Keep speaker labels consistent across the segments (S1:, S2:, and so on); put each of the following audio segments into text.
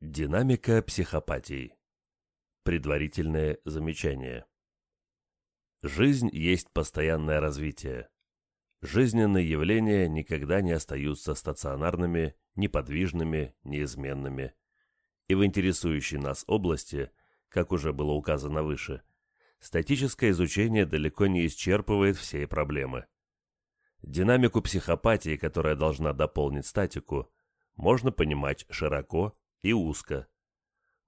S1: Динамика психопатии. Предварительное замечание. Жизнь есть постоянное развитие. Жизненные явления никогда не остаются стационарными, неподвижными, неизменными. И в интересующей нас области, как уже было указано выше, статическое изучение далеко не исчерпывает всей проблемы. Динамику психопатии, которая должна дополнить статику, можно понимать широко и узко.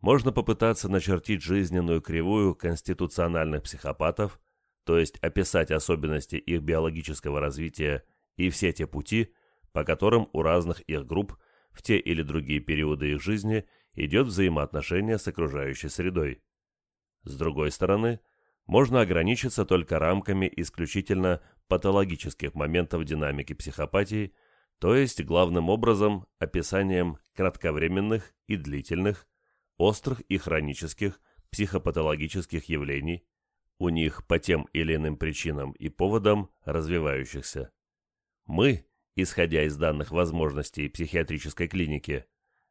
S1: Можно попытаться начертить жизненную кривую конституциональных психопатов, то есть описать особенности их биологического развития и все те пути, по которым у разных их групп в те или другие периоды их жизни идет взаимоотношение с окружающей средой. С другой стороны, можно ограничиться только рамками исключительно патологических моментов динамики психопатии – то есть главным образом описанием кратковременных и длительных, острых и хронических психопатологических явлений, у них по тем или иным причинам и поводам развивающихся. Мы, исходя из данных возможностей психиатрической клиники,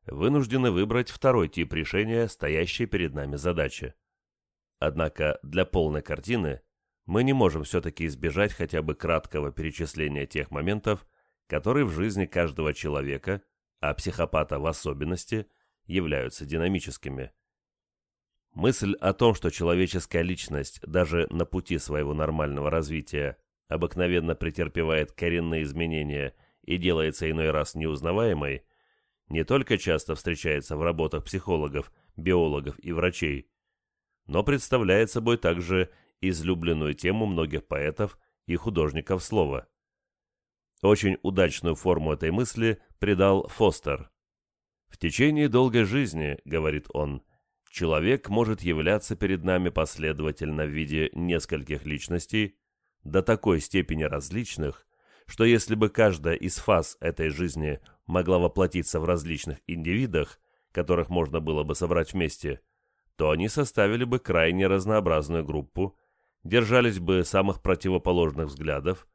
S1: вынуждены выбрать второй тип решения стоящей перед нами задачи. Однако для полной картины мы не можем все-таки избежать хотя бы краткого перечисления тех моментов, которые в жизни каждого человека, а психопата в особенности, являются динамическими. Мысль о том, что человеческая личность даже на пути своего нормального развития обыкновенно претерпевает коренные изменения и делается иной раз неузнаваемой, не только часто встречается в работах психологов, биологов и врачей, но представляет собой также излюбленную тему многих поэтов и художников слова. Очень удачную форму этой мысли придал Фостер. «В течение долгой жизни, — говорит он, — человек может являться перед нами последовательно в виде нескольких личностей, до такой степени различных, что если бы каждая из фаз этой жизни могла воплотиться в различных индивидах, которых можно было бы собрать вместе, то они составили бы крайне разнообразную группу, держались бы самых противоположных взглядов,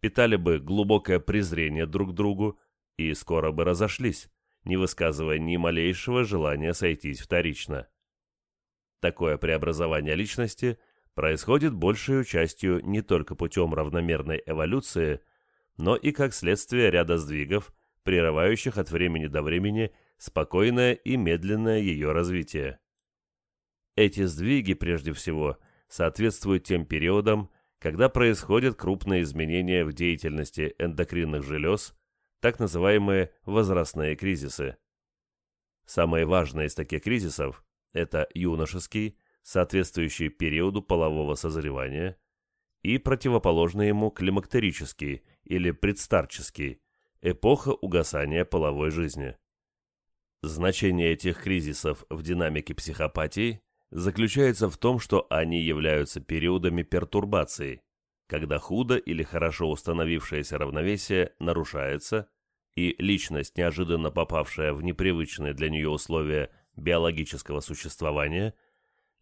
S1: питали бы глубокое презрение друг к другу и скоро бы разошлись, не высказывая ни малейшего желания сойтись вторично. Такое преобразование личности происходит большей частью не только путем равномерной эволюции, но и как следствие ряда сдвигов, прерывающих от времени до времени спокойное и медленное ее развитие. Эти сдвиги, прежде всего, соответствуют тем периодам, когда происходят крупные изменения в деятельности эндокринных желез, так называемые возрастные кризисы. Самые важные из таких кризисов – это юношеский, соответствующий периоду полового созревания, и противоположный ему климактерический или предстарческий – эпоха угасания половой жизни. Значение этих кризисов в динамике психопатии заключается в том, что они являются периодами пертурбации, когда худо или хорошо установившееся равновесие нарушается, и личность, неожиданно попавшая в непривычные для нее условия биологического существования,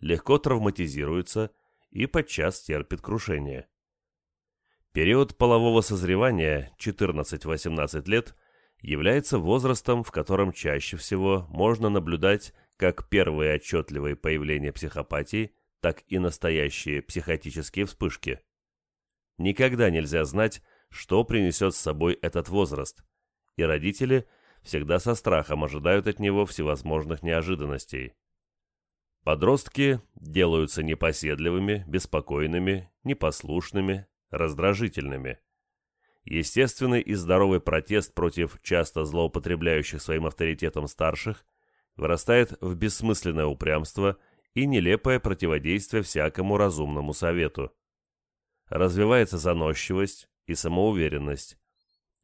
S1: легко травматизируется и подчас терпит крушение. Период полового созревания 14-18 лет является возрастом, в котором чаще всего можно наблюдать как первые отчетливые появления психопатии, так и настоящие психотические вспышки. Никогда нельзя знать, что принесет с собой этот возраст, и родители всегда со страхом ожидают от него всевозможных неожиданностей. Подростки делаются непоседливыми, беспокойными, непослушными, раздражительными. Естественный и здоровый протест против часто злоупотребляющих своим авторитетом старших вырастает в бессмысленное упрямство и нелепое противодействие всякому разумному совету. Развивается заносчивость и самоуверенность.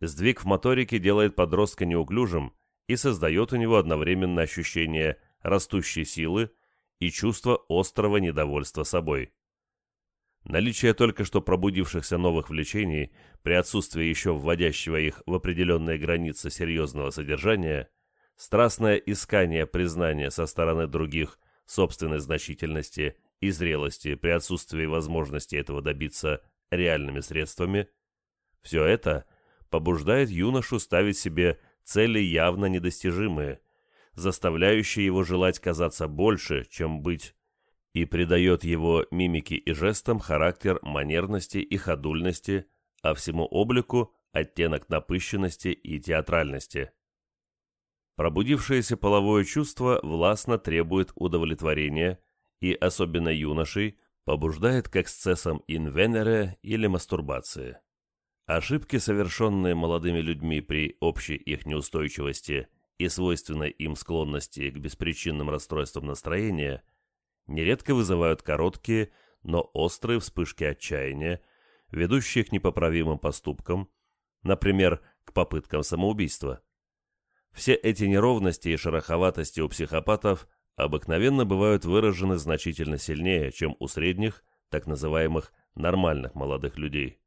S1: Сдвиг в моторике делает подростка неуклюжим и создает у него одновременно ощущение растущей силы и чувство острого недовольства собой. Наличие только что пробудившихся новых влечений при отсутствии еще вводящего их в определенные границы серьезного содержания – страстное искание признания со стороны других собственной значительности и зрелости при отсутствии возможности этого добиться реальными средствами, все это побуждает юношу ставить себе цели явно недостижимые, заставляющий его желать казаться больше, чем быть, и придает его мимике и жестам характер манерности и ходульности, а всему облику – оттенок напыщенности и театральности. Пробудившееся половое чувство властно требует удовлетворения и, особенно юношей, побуждает к эксцессам инвенере или мастурбации. Ошибки, совершенные молодыми людьми при общей их неустойчивости и свойственной им склонности к беспричинным расстройствам настроения, нередко вызывают короткие, но острые вспышки отчаяния, ведущие к непоправимым поступкам, например, к попыткам самоубийства. Все эти неровности и шероховатости у психопатов обыкновенно бывают выражены значительно сильнее, чем у средних, так называемых нормальных молодых людей.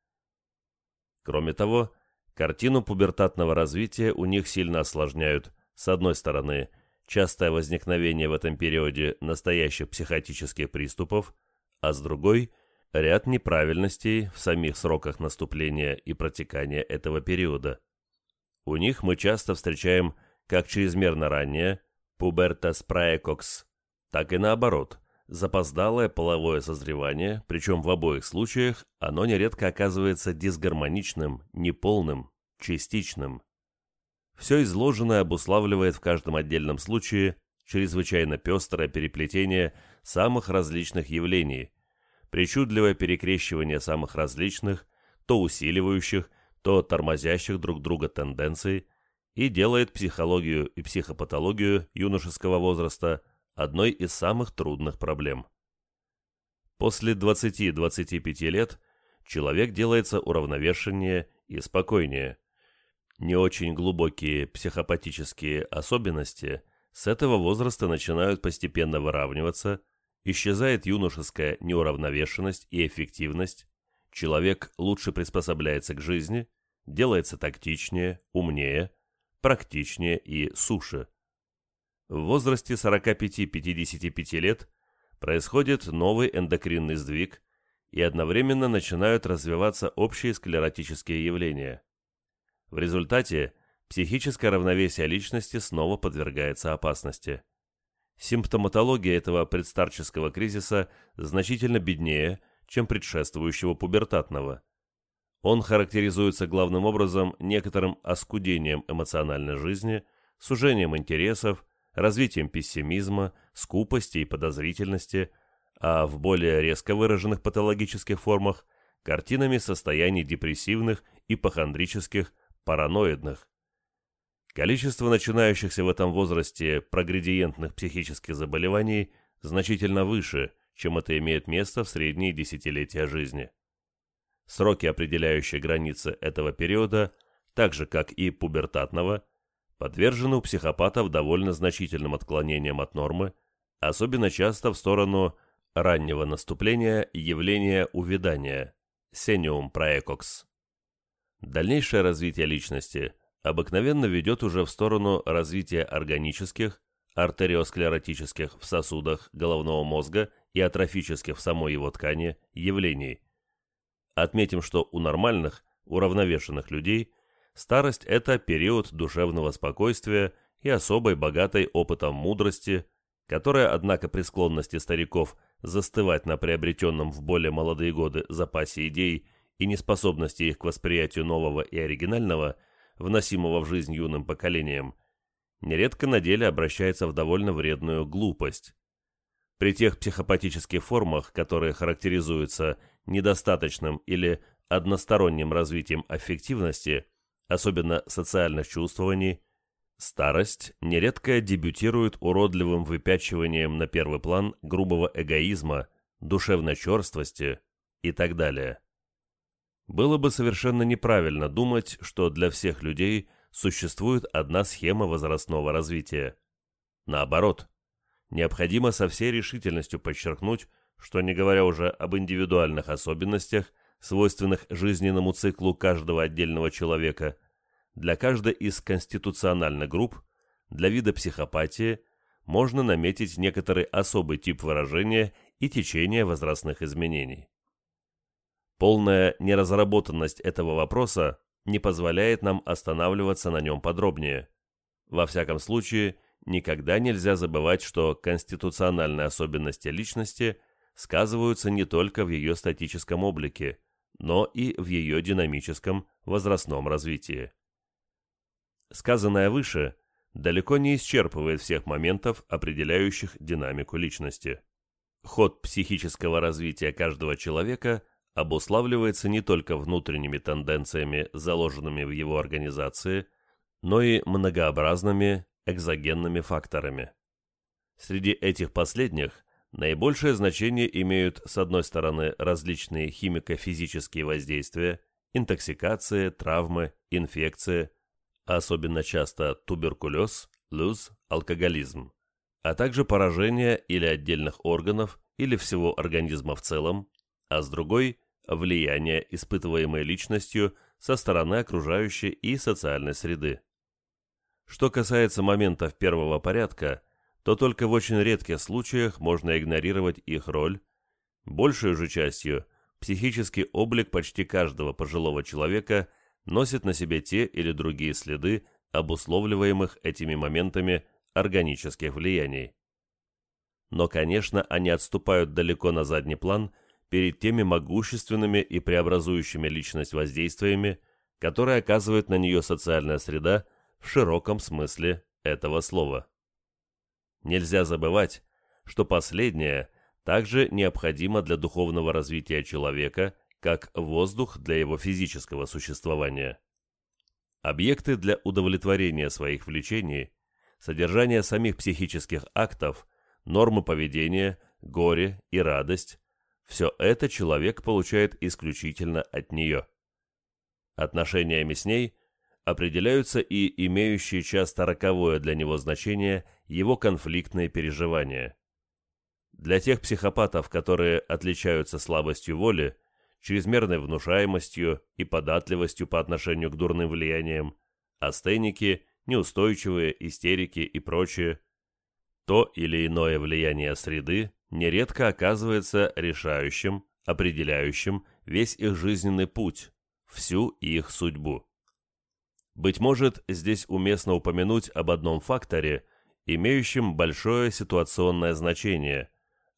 S1: Кроме того, картину пубертатного развития у них сильно осложняют, с одной стороны, частое возникновение в этом периоде настоящих психотических приступов, а с другой – ряд неправильностей в самих сроках наступления и протекания этого периода. У них мы часто встречаем как чрезмерно раннее пубертас праекокс, так и наоборот, запоздалое половое созревание, причем в обоих случаях оно нередко оказывается дисгармоничным, неполным, частичным. Все изложенное обуславливает в каждом отдельном случае чрезвычайно пестрое переплетение самых различных явлений, причудливое перекрещивание самых различных, то усиливающих, то тормозящих друг друга тенденций и делает психологию и психопатологию юношеского возраста одной из самых трудных проблем. После 20-25 лет человек делается уравновешеннее и спокойнее. Не очень глубокие психопатические особенности с этого возраста начинают постепенно выравниваться, исчезает юношеская неуравновешенность и эффективность, человек лучше приспособляется к жизни, делается тактичнее, умнее, практичнее и суше. В возрасте 45-55 лет происходит новый эндокринный сдвиг, и одновременно начинают развиваться общие склеротические явления. В результате психическое равновесие личности снова подвергается опасности. Симптоматология этого предстарческого кризиса значительно беднее, чем предшествующего пубертатного. Он характеризуется главным образом некоторым оскудением эмоциональной жизни, сужением интересов, развитием пессимизма, скупости и подозрительности, а в более резко выраженных патологических формах – картинами состояний депрессивных, ипохондрических, параноидных. Количество начинающихся в этом возрасте прогредиентных психических заболеваний значительно выше, чем это имеет место в средние десятилетия жизни. Сроки, определяющие границы этого периода, так же как и пубертатного, подвержены у психопатов довольно значительным отклонениям от нормы, особенно часто в сторону раннего наступления явления увядания – сениум праекокс. Дальнейшее развитие личности – обыкновенно ведет уже в сторону развития органических, артериосклеротических в сосудах головного мозга и атрофических в самой его ткани явлений. Отметим, что у нормальных, уравновешенных людей старость – это период душевного спокойствия и особой богатой опытом мудрости, которая, однако, при склонности стариков застывать на приобретенном в более молодые годы запасе идей и неспособности их к восприятию нового и оригинального – вносимого в жизнь юным поколением, нередко на деле обращается в довольно вредную глупость. При тех психопатических формах, которые характеризуются недостаточным или односторонним развитием аффективности, особенно социальных чувствований, старость нередко дебютирует уродливым выпячиванием на первый план грубого эгоизма, душевной черствости и так далее. Было бы совершенно неправильно думать, что для всех людей существует одна схема возрастного развития. Наоборот, необходимо со всей решительностью подчеркнуть, что не говоря уже об индивидуальных особенностях, свойственных жизненному циклу каждого отдельного человека, для каждой из конституциональных групп, для вида психопатии, можно наметить некоторый особый тип выражения и течение возрастных изменений. Полная неразработанность этого вопроса не позволяет нам останавливаться на нем подробнее. Во всяком случае, никогда нельзя забывать, что конституциональные особенности личности сказываются не только в ее статическом облике, но и в ее динамическом возрастном развитии. Сказанное выше далеко не исчерпывает всех моментов, определяющих динамику личности. Ход психического развития каждого человека обуславливается не только внутренними тенденциями, заложенными в его организации, но и многообразными экзогенными факторами. Среди этих последних наибольшее значение имеют, с одной стороны, различные химико-физические воздействия, интоксикация, травмы, инфекции, особенно часто туберкулез, луз, алкоголизм, а также поражение или отдельных органов, или всего организма в целом, а с другой – влияние, испытываемое личностью со стороны окружающей и социальной среды. Что касается моментов первого порядка, то только в очень редких случаях можно игнорировать их роль. Большую же частью психический облик почти каждого пожилого человека носит на себе те или другие следы, обусловливаемых этими моментами органических влияний. Но, конечно, они отступают далеко на задний план перед теми могущественными и преобразующими личность воздействиями, которые оказывает на нее социальная среда в широком смысле этого слова. Нельзя забывать, что последнее также необходимо для духовного развития человека, как воздух для его физического существования. Объекты для удовлетворения своих влечений, содержание самих психических актов, нормы поведения, горе и радость – все это человек получает исключительно от нее. Отношениями с ней определяются и имеющие часто роковое для него значение его конфликтные переживания. Для тех психопатов, которые отличаются слабостью воли, чрезмерной внушаемостью и податливостью по отношению к дурным влияниям, астеники, неустойчивые, истерики и прочее, то или иное влияние среды нередко оказывается решающим, определяющим весь их жизненный путь, всю их судьбу. Быть может, здесь уместно упомянуть об одном факторе, имеющем большое ситуационное значение,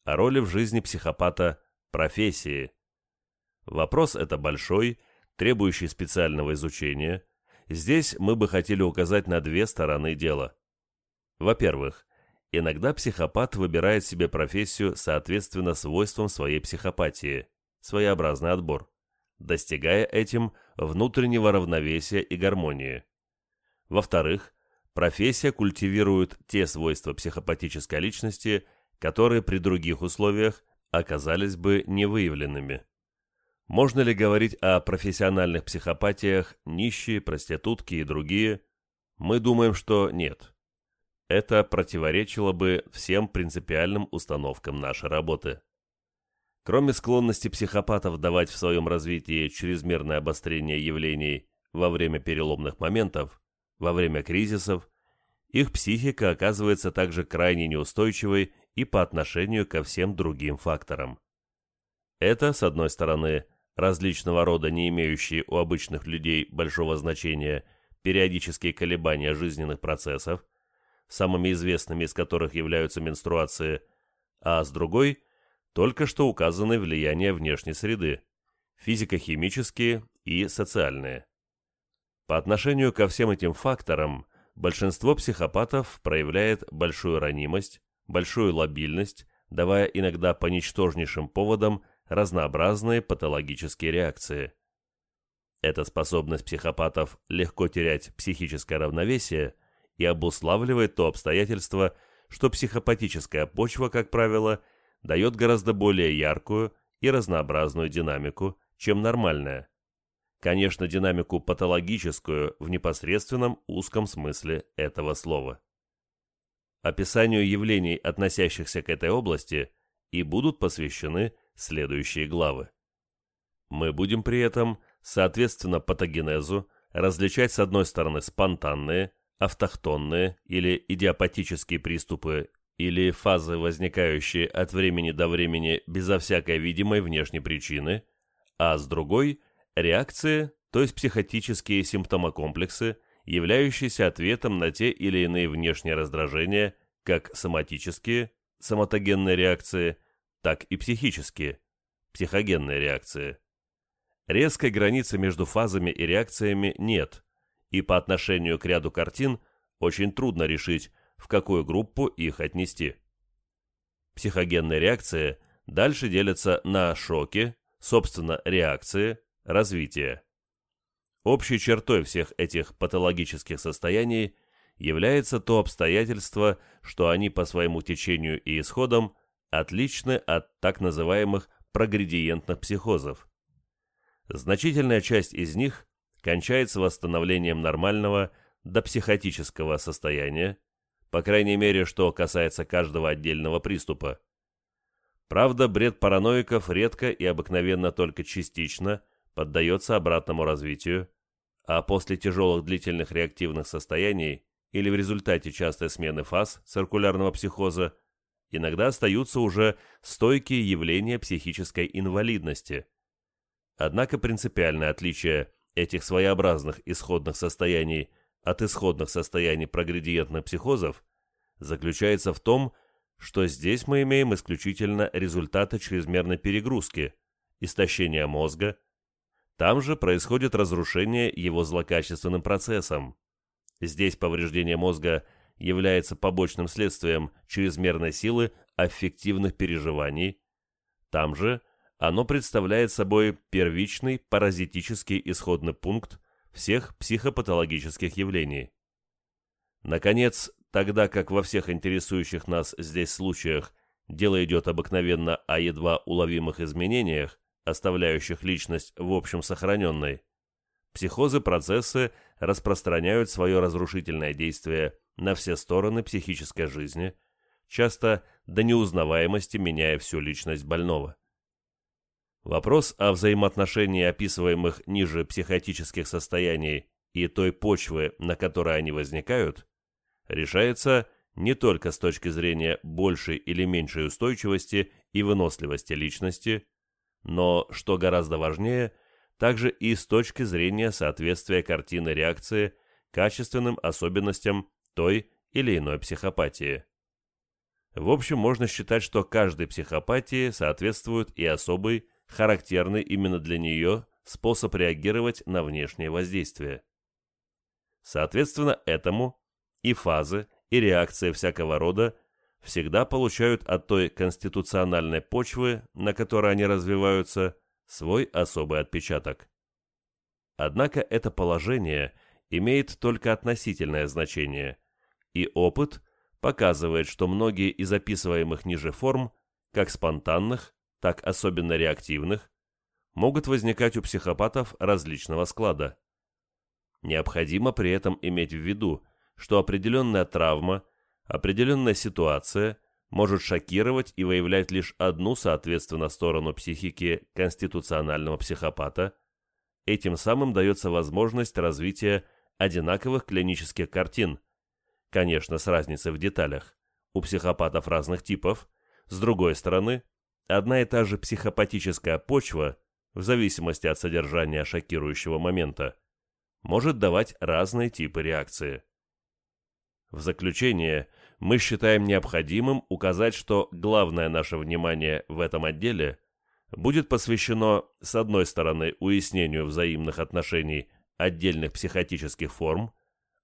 S1: о роли в жизни психопата профессии. Вопрос это большой, требующий специального изучения. Здесь мы бы хотели указать на две стороны дела. Во-первых, иногда психопат выбирает себе профессию соответственно свойствам своей психопатии, своеобразный отбор достигая этим внутреннего равновесия и гармонии. Во-вторых, профессия культивирует те свойства психопатической личности, которые при других условиях оказались бы невыявленными. Можно ли говорить о профессиональных психопатиях, нищие, проститутки и другие? Мы думаем, что нет. Это противоречило бы всем принципиальным установкам нашей работы. Кроме склонности психопатов давать в своем развитии чрезмерное обострение явлений во время переломных моментов, во время кризисов, их психика оказывается также крайне неустойчивой и по отношению ко всем другим факторам. Это, с одной стороны, различного рода не имеющие у обычных людей большого значения периодические колебания жизненных процессов, самыми известными из которых являются менструации, а с другой – только что указаны влияния внешней среды, физико-химические и социальные. По отношению ко всем этим факторам большинство психопатов проявляет большую ранимость, большую лобильность, давая иногда по ничтожнейшим поводам разнообразные патологические реакции. Эта способность психопатов легко терять психическое равновесие и обуславливает то обстоятельство, что психопатическая почва, как правило, – дает гораздо более яркую и разнообразную динамику, чем нормальная. Конечно, динамику патологическую в непосредственном узком смысле этого слова. Описанию явлений, относящихся к этой области, и будут посвящены следующие главы. Мы будем при этом, соответственно патогенезу, различать с одной стороны спонтанные, автохтонные или идиопатические приступы или фазы, возникающие от времени до времени безо всякой видимой внешней причины, а с другой – реакции, то есть психотические симптомокомплексы, являющийся ответом на те или иные внешние раздражения, как соматические, соматогенные реакции, так и психические, психогенные реакции. Резкой границы между фазами и реакциями нет, и по отношению к ряду картин очень трудно решить, в какую группу их отнести. Психогенные реакции дальше делятся на шоки, собственно, реакции, развитие. Общей чертой всех этих патологических состояний является то обстоятельство, что они по своему течению и исходам отличны от так называемых прогредиентных психозов. Значительная часть из них кончается восстановлением нормального до психотического состояния, по крайней мере, что касается каждого отдельного приступа. Правда, бред параноиков редко и обыкновенно только частично поддается обратному развитию, а после тяжелых длительных реактивных состояний или в результате частой смены фаз циркулярного психоза иногда остаются уже стойкие явления психической инвалидности. Однако принципиальное отличие этих своеобразных исходных состояний от исходных состояний прогредиентных психозов заключается в том, что здесь мы имеем исключительно результаты чрезмерной перегрузки, истощения мозга, там же происходит разрушение его злокачественным процессом. Здесь повреждение мозга является побочным следствием чрезмерной силы аффективных переживаний, там же оно представляет собой первичный паразитический исходный пункт всех психопатологических явлений. Наконец, тогда как во всех интересующих нас здесь случаях дело идет обыкновенно о едва уловимых изменениях, оставляющих личность в общем сохраненной, психозы-процессы распространяют свое разрушительное действие на все стороны психической жизни, часто до неузнаваемости меняя всю личность больного. Вопрос о взаимоотношении описываемых ниже психотических состояний и той почвы, на которой они возникают, решается не только с точки зрения большей или меньшей устойчивости и выносливости личности, но, что гораздо важнее, также и с точки зрения соответствия картины реакции качественным особенностям той или иной психопатии. В общем, можно считать, что каждой психопатии соответствует и особый, характерный именно для нее способ реагировать на внешнее воздействие. Соответственно этому и фазы, и реакции всякого рода всегда получают от той конституциональной почвы, на которой они развиваются, свой особый отпечаток. Однако это положение имеет только относительное значение, и опыт показывает, что многие из описываемых ниже форм, как спонтанных, так особенно реактивных, могут возникать у психопатов различного склада. Необходимо при этом иметь в виду, что определенная травма, определенная ситуация может шокировать и выявлять лишь одну, соответственно, сторону психики конституционального психопата, этим самым дается возможность развития одинаковых клинических картин, конечно, с разницей в деталях, у психопатов разных типов, с другой стороны, одна и та же психопатическая почва, в зависимости от содержания шокирующего момента, может давать разные типы реакции. В заключение, мы считаем необходимым указать, что главное наше внимание в этом отделе будет посвящено, с одной стороны, уяснению взаимных отношений отдельных психотических форм,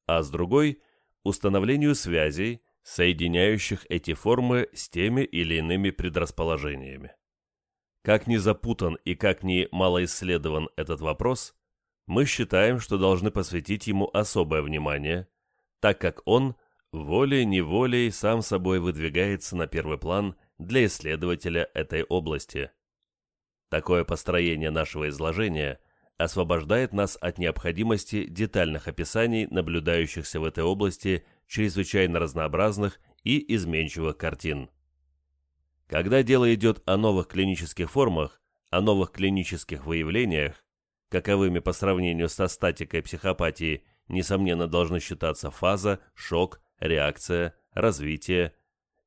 S1: а с другой – установлению связей, соединяющих эти формы с теми или иными предрасположениями. Как ни запутан и как ни малоисследован этот вопрос, мы считаем, что должны посвятить ему особое внимание, так как он волей-неволей сам собой выдвигается на первый план для исследователя этой области. Такое построение нашего изложения освобождает нас от необходимости детальных описаний наблюдающихся в этой области чрезвычайно разнообразных и изменчивых картин. Когда дело идет о новых клинических формах, о новых клинических выявлениях, каковыми по сравнению со статикой психопатии несомненно должны считаться фаза, шок, реакция, развитие,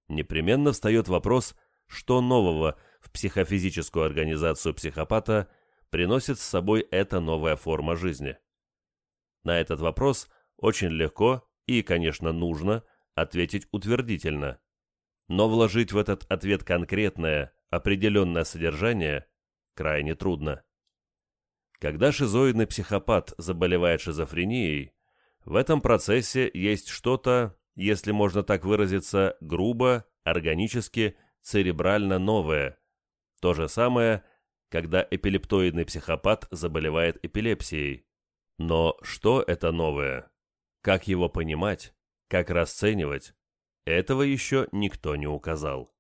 S1: непременно встает вопрос, что нового в психофизическую организацию психопата приносит с собой эта новая форма жизни. На этот вопрос очень легко и, конечно, нужно ответить утвердительно. Но вложить в этот ответ конкретное, определенное содержание крайне трудно. Когда шизоидный психопат заболевает шизофренией, в этом процессе есть что-то, если можно так выразиться, грубо, органически, церебрально новое. То же самое, когда эпилептоидный психопат заболевает эпилепсией. Но что это новое? Как его понимать? Как расценивать? Этого еще никто не указал.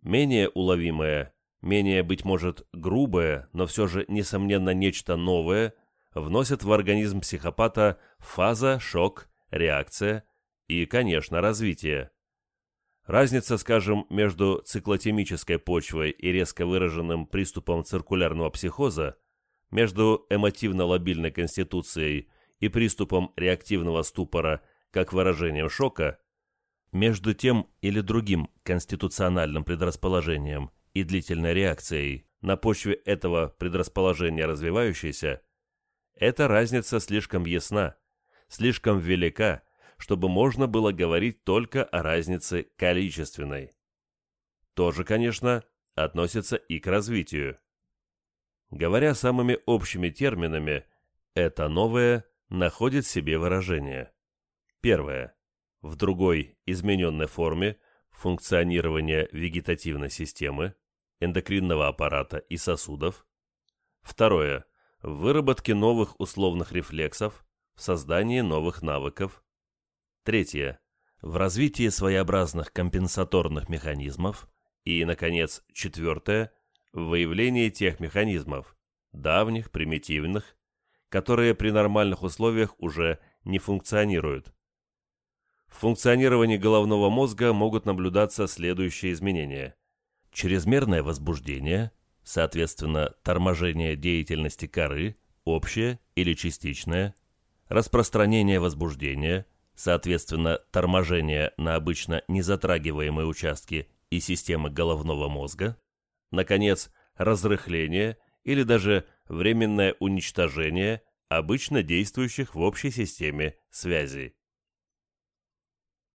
S1: Менее уловимое менее, быть может, грубое, но все же, несомненно, нечто новое, вносит в организм психопата фаза, шок, реакция и, конечно, развитие. Разница, скажем, между циклотемической почвой и резко выраженным приступом циркулярного психоза, между эмотивно-лобильной конституцией и приступом реактивного ступора как выражением шока, между тем или другим конституциональным предрасположением – и длительной реакцией на почве этого предрасположения развивающейся, эта разница слишком ясна, слишком велика, чтобы можно было говорить только о разнице количественной. Тоже, конечно, относится и к развитию. Говоря самыми общими терминами, это новое находит себе выражение. Первое. В другой, измененной форме функционирования вегетативной системы, эндокринного аппарата и сосудов. Второе. В выработке новых условных рефлексов, в создании новых навыков. Третье. В развитии своеобразных компенсаторных механизмов. И, наконец, четвертое. В выявлении тех механизмов, давних, примитивных, которые при нормальных условиях уже не функционируют. В функционировании головного мозга могут наблюдаться следующие изменения – чрезмерное возбуждение, соответственно, торможение деятельности коры, общее или частичное, распространение возбуждения, соответственно, торможение на обычно незатрагиваемые участки и системы головного мозга, наконец, разрыхление или даже временное уничтожение обычно действующих в общей системе связей.